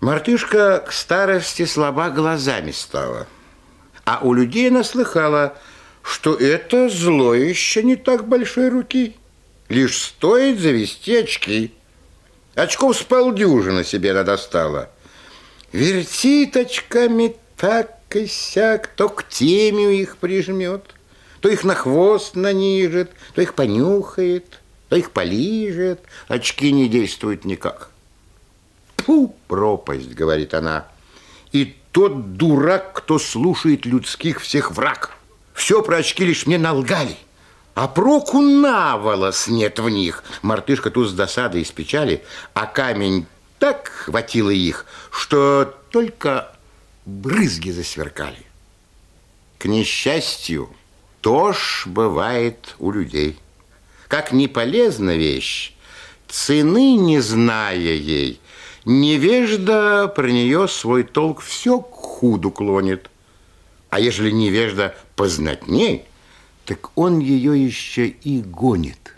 Мартышка к старости слаба глазами стала. А у людей она слыхала, что это зло еще не так большой руки. Лишь стоит завести очки. Очков с полдюжины себе она достала. Вертит очками так и сяк, то к теме их прижмет, то их на хвост нанижет, то их понюхает, то их полижет. Очки не действуют никак. Фу, пропасть, говорит она. И тот дурак, кто слушает людских всех враг. Все про очки лишь мне налгали. А проку наволос нет в них. Мартышка тут с досадой и с печали, а камень так хватило их, что только брызги засверкали. К несчастью, то бывает у людей. Как не полезна вещь, цены не зная ей, невежда про нее свой толк все к худу клонит. А ежели невежда познатней, так он ее еще и гонит.